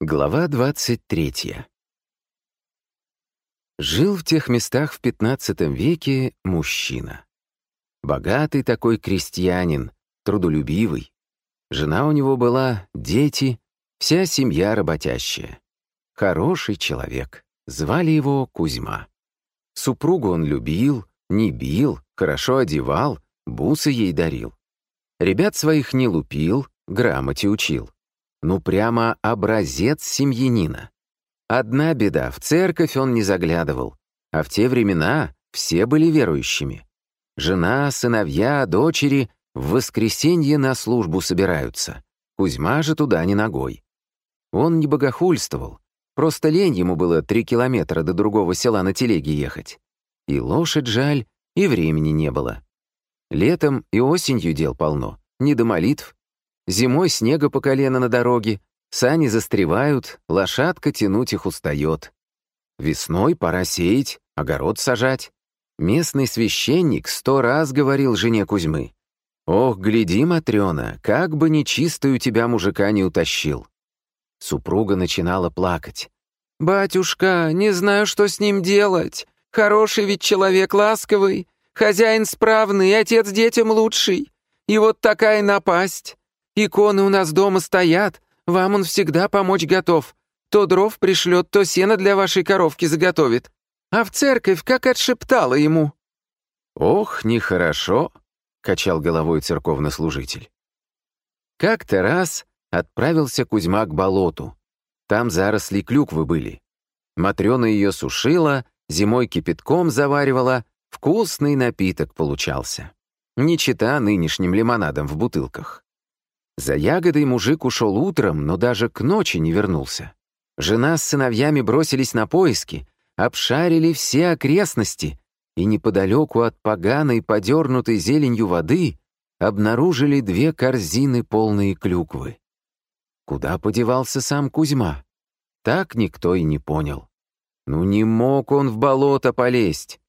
Глава 23. Жил в тех местах в XV веке мужчина. Богатый такой крестьянин, трудолюбивый. Жена у него была, дети, вся семья работящая. Хороший человек. Звали его Кузьма. Супругу он любил, не бил, хорошо одевал, бусы ей дарил. Ребят своих не лупил, грамоте учил. Ну прямо образец семьянина. Одна беда, в церковь он не заглядывал, а в те времена все были верующими. Жена, сыновья, дочери в воскресенье на службу собираются. Кузьма же туда не ногой. Он не богохульствовал, просто лень ему было три километра до другого села на телеге ехать. И лошадь жаль, и времени не было. Летом и осенью дел полно, не до молитв, Зимой снега по колено на дороге, сани застревают, лошадка тянуть их устает. Весной пора сеять, огород сажать. Местный священник сто раз говорил жене Кузьмы. «Ох, гляди, Матрёна, как бы нечистый у тебя мужика не утащил». Супруга начинала плакать. «Батюшка, не знаю, что с ним делать. Хороший ведь человек, ласковый, хозяин справный, отец детям лучший. И вот такая напасть. Иконы у нас дома стоят, вам он всегда помочь готов. То дров пришлет, то сено для вашей коровки заготовит. А в церковь как отшептала ему». «Ох, нехорошо», — качал головой церковнослужитель. Как-то раз отправился Кузьма к болоту. Там заросли клюквы были. Матрёна ее сушила, зимой кипятком заваривала, вкусный напиток получался. Не чита нынешним лимонадом в бутылках. За ягодой мужик ушел утром, но даже к ночи не вернулся. Жена с сыновьями бросились на поиски, обшарили все окрестности и неподалеку от поганой, подернутой зеленью воды обнаружили две корзины, полные клюквы. Куда подевался сам Кузьма? Так никто и не понял. Ну не мог он в болото полезть.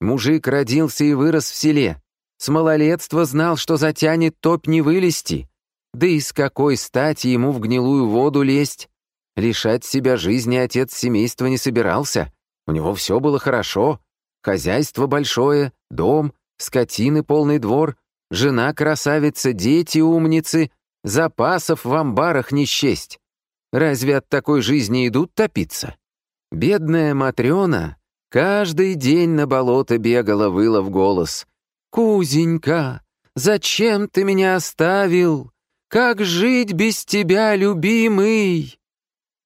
Мужик родился и вырос в селе. С малолетства знал, что затянет топ не вылезти — да и с какой стати ему в гнилую воду лезть? Лишать себя жизни отец семейства не собирался. У него все было хорошо. Хозяйство большое, дом, скотины полный двор, жена красавица, дети умницы, запасов в амбарах не счесть. Разве от такой жизни идут топиться? Бедная Матрёна каждый день на болото бегала, выла в голос. «Кузенька, зачем ты меня оставил? Как жить без тебя, любимый?»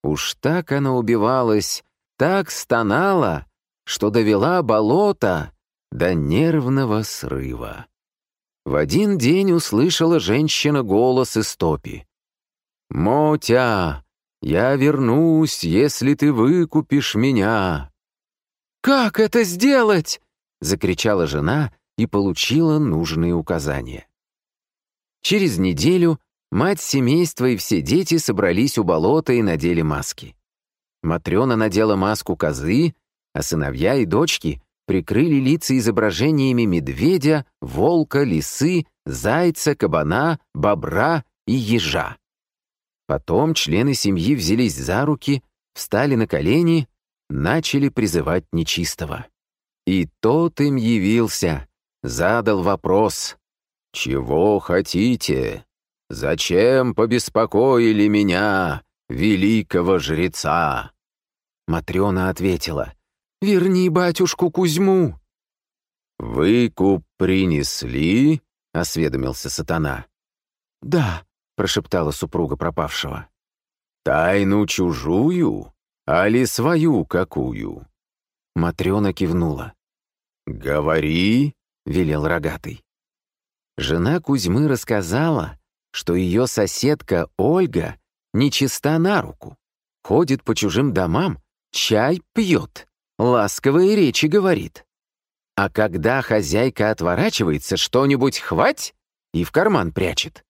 Уж так она убивалась, так стонала, что довела болото до нервного срыва. В один день услышала женщина голос из топи. «Мотя, я вернусь, если ты выкупишь меня». «Как это сделать?» — закричала жена и получила нужные указания. Через неделю Мать семейства и все дети собрались у болота и надели маски. Матрёна надела маску козы, а сыновья и дочки прикрыли лица изображениями медведя, волка, лисы, зайца, кабана, бобра и ежа. Потом члены семьи взялись за руки, встали на колени, начали призывать нечистого. И тот им явился, задал вопрос «Чего хотите?» «Зачем побеспокоили меня, великого жреца?» Матрёна ответила, «Верни батюшку Кузьму». «Выкуп принесли?» — осведомился сатана. «Да», — прошептала супруга пропавшего. «Тайну чужую, али свою какую?» Матрёна кивнула. «Говори», — велел рогатый. Жена Кузьмы рассказала, что ее соседка Ольга нечиста на руку, ходит по чужим домам, чай пьет, ласковые речи говорит. А когда хозяйка отворачивается, что-нибудь хвать и в карман прячет.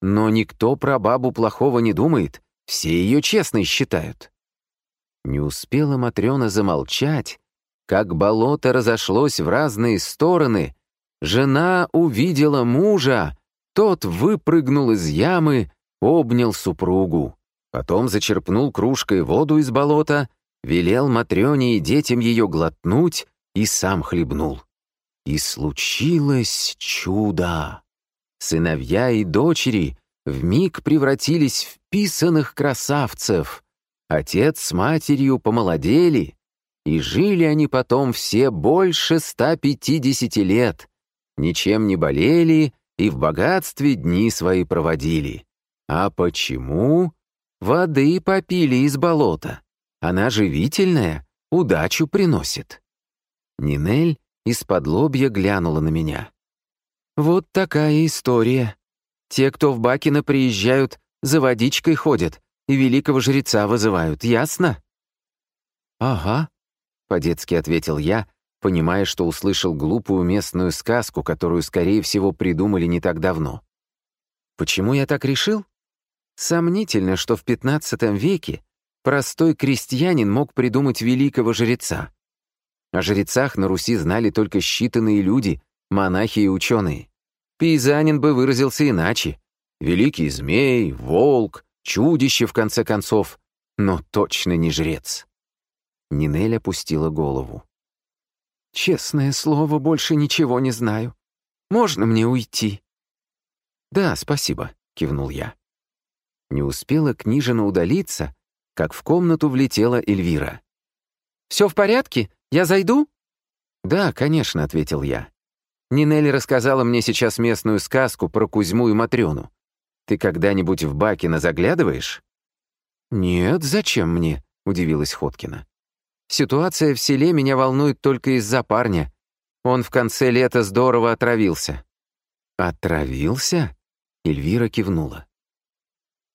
Но никто про бабу плохого не думает, все ее честной считают. Не успела Матрёна замолчать, как болото разошлось в разные стороны, жена увидела мужа, тот выпрыгнул из ямы, обнял супругу. Потом зачерпнул кружкой воду из болота, велел Матрёне и детям ее глотнуть и сам хлебнул. И случилось чудо. Сыновья и дочери вмиг превратились в писаных красавцев. Отец с матерью помолодели, и жили они потом все больше 150 лет, ничем не болели и в богатстве дни свои проводили. А почему? Воды попили из болота. Она живительная, удачу приносит. Нинель из-под лобья глянула на меня. «Вот такая история. Те, кто в Бакино приезжают, за водичкой ходят и великого жреца вызывают, ясно?» «Ага», — по-детски ответил я, понимая, что услышал глупую местную сказку, которую, скорее всего, придумали не так давно. Почему я так решил? Сомнительно, что в XV веке простой крестьянин мог придумать великого жреца. О жрецах на Руси знали только считанные люди, монахи и ученые. Пейзанин бы выразился иначе. Великий змей, волк, чудище, в конце концов, но точно не жрец. Нинель опустила голову. «Честное слово, больше ничего не знаю. Можно мне уйти?» «Да, спасибо», — кивнул я. Не успела княжина удалиться, как в комнату влетела Эльвира. «Все в порядке? Я зайду?» «Да, конечно», — ответил я. Нинелли рассказала мне сейчас местную сказку про Кузьму и Матрёну. Ты когда-нибудь в Бакина заглядываешь?» «Нет, зачем мне?» — удивилась Хоткина. «Ситуация в селе меня волнует только из-за парня. Он в конце лета здорово отравился». «Отравился?» — Эльвира кивнула.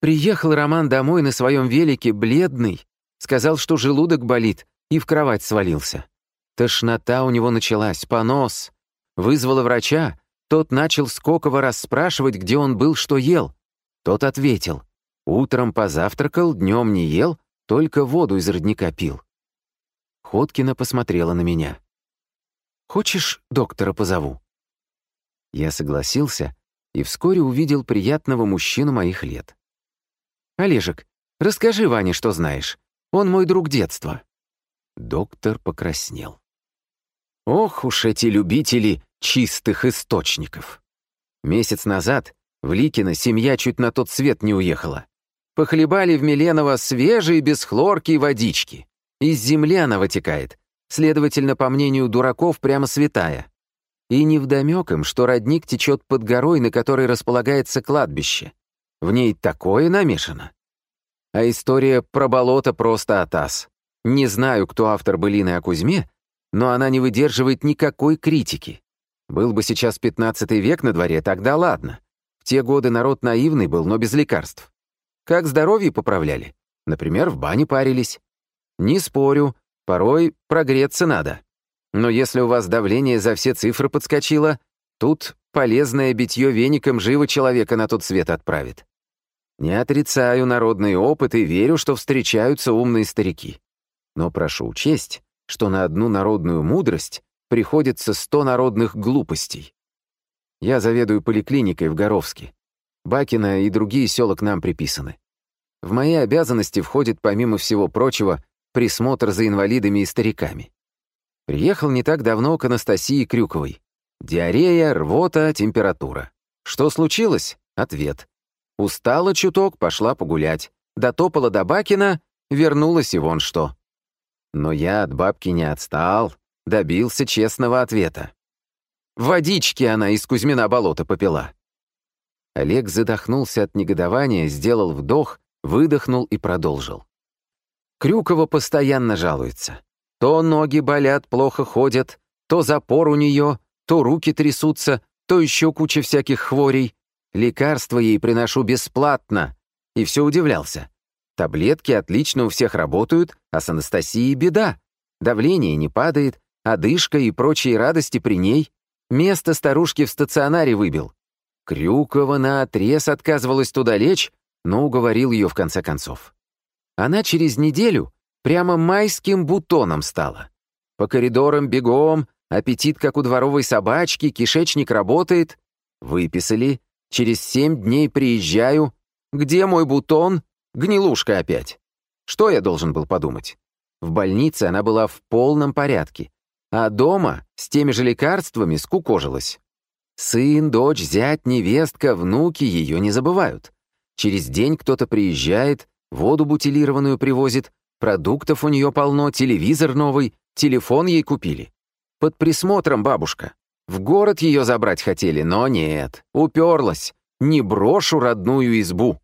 Приехал Роман домой на своем велике, бледный, сказал, что желудок болит, и в кровать свалился. Тошнота у него началась, понос. Вызвала врача, тот начал Скокова расспрашивать, где он был, что ел. Тот ответил, утром позавтракал, днем не ел, только воду из родника пил. Ходкина посмотрела на меня. «Хочешь, доктора позову?» Я согласился и вскоре увидел приятного мужчину моих лет. «Олежек, расскажи Ване, что знаешь. Он мой друг детства». Доктор покраснел. Ох уж эти любители чистых источников. Месяц назад в Ликино семья чуть на тот свет не уехала. Похлебали в Миленово свежей, без хлорки водички. Из земли она вытекает. Следовательно, по мнению дураков, прямо святая. И невдомёк им, что родник течет под горой, на которой располагается кладбище. В ней такое намешано. А история про болото просто атас. Не знаю, кто автор былины о Кузьме, но она не выдерживает никакой критики. Был бы сейчас пятнадцатый век на дворе, тогда ладно. В те годы народ наивный был, но без лекарств. Как здоровье поправляли? Например, в бане парились. Не спорю, порой прогреться надо. Но если у вас давление за все цифры подскочило, тут полезное битье веником живо человека на тот свет отправит. Не отрицаю народный опыт и верю, что встречаются умные старики. Но прошу учесть, что на одну народную мудрость приходится сто народных глупостей. Я заведую поликлиникой в Горовске. Бакина и другие села к нам приписаны. В мои обязанности входит, помимо всего прочего, присмотр за инвалидами и стариками. Приехал не так давно к Анастасии Крюковой. Диарея, рвота, температура. Что случилось? Ответ. Устала чуток, пошла погулять. Дотопала до Бакина, вернулась и вон что. Но я от бабки не отстал, добился честного ответа. Водички она из Кузьмина болота попила. Олег задохнулся от негодования, сделал вдох, выдохнул и продолжил. Крюкова постоянно жалуется. То ноги болят, плохо ходят, то запор у нее, то руки трясутся, то еще куча всяких хворей. Лекарства ей приношу бесплатно. И все удивлялся. Таблетки отлично у всех работают, а с Анастасией беда. Давление не падает, одышка и прочие радости при ней. Место старушки в стационаре выбил. Крюкова наотрез отказывалась туда лечь, но уговорил ее в конце концов. Она через неделю прямо майским бутоном стала. По коридорам бегом, аппетит как у дворовой собачки, кишечник работает. Выписали, через семь дней приезжаю. Где мой бутон? Гнилушка опять. Что я должен был подумать? В больнице она была в полном порядке, а дома с теми же лекарствами скукожилась. Сын, дочь, зять, невестка, внуки ее не забывают. Через день кто-то приезжает, воду бутилированную привозит, продуктов у нее полно, телевизор новый, телефон ей купили. Под присмотром бабушка. В город ее забрать хотели, но нет, уперлась. Не брошу родную избу.